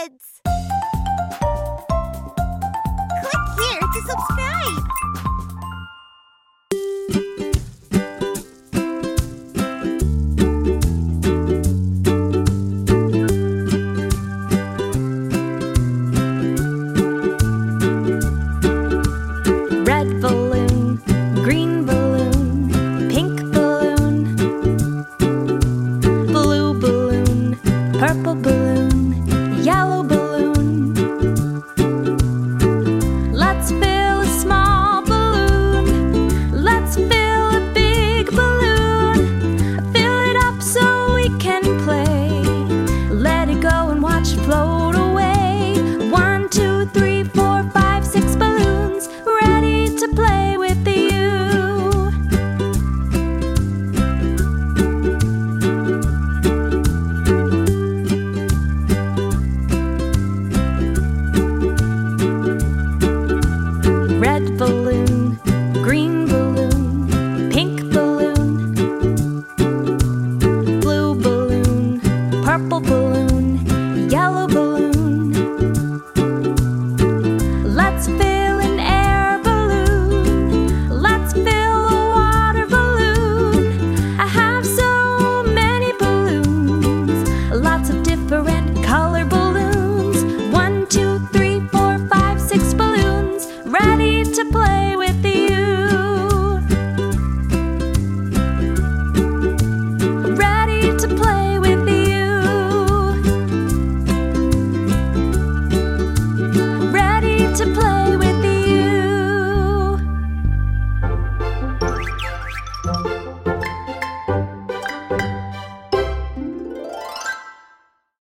kids! Click here to subscribe. Red balloon, green balloon, pink balloon, blue balloon, purple balloon, yellow balloon. paper and color balloons. One, two, three, four, five, six balloons ready to play with you. Ready to play with you. Ready to play with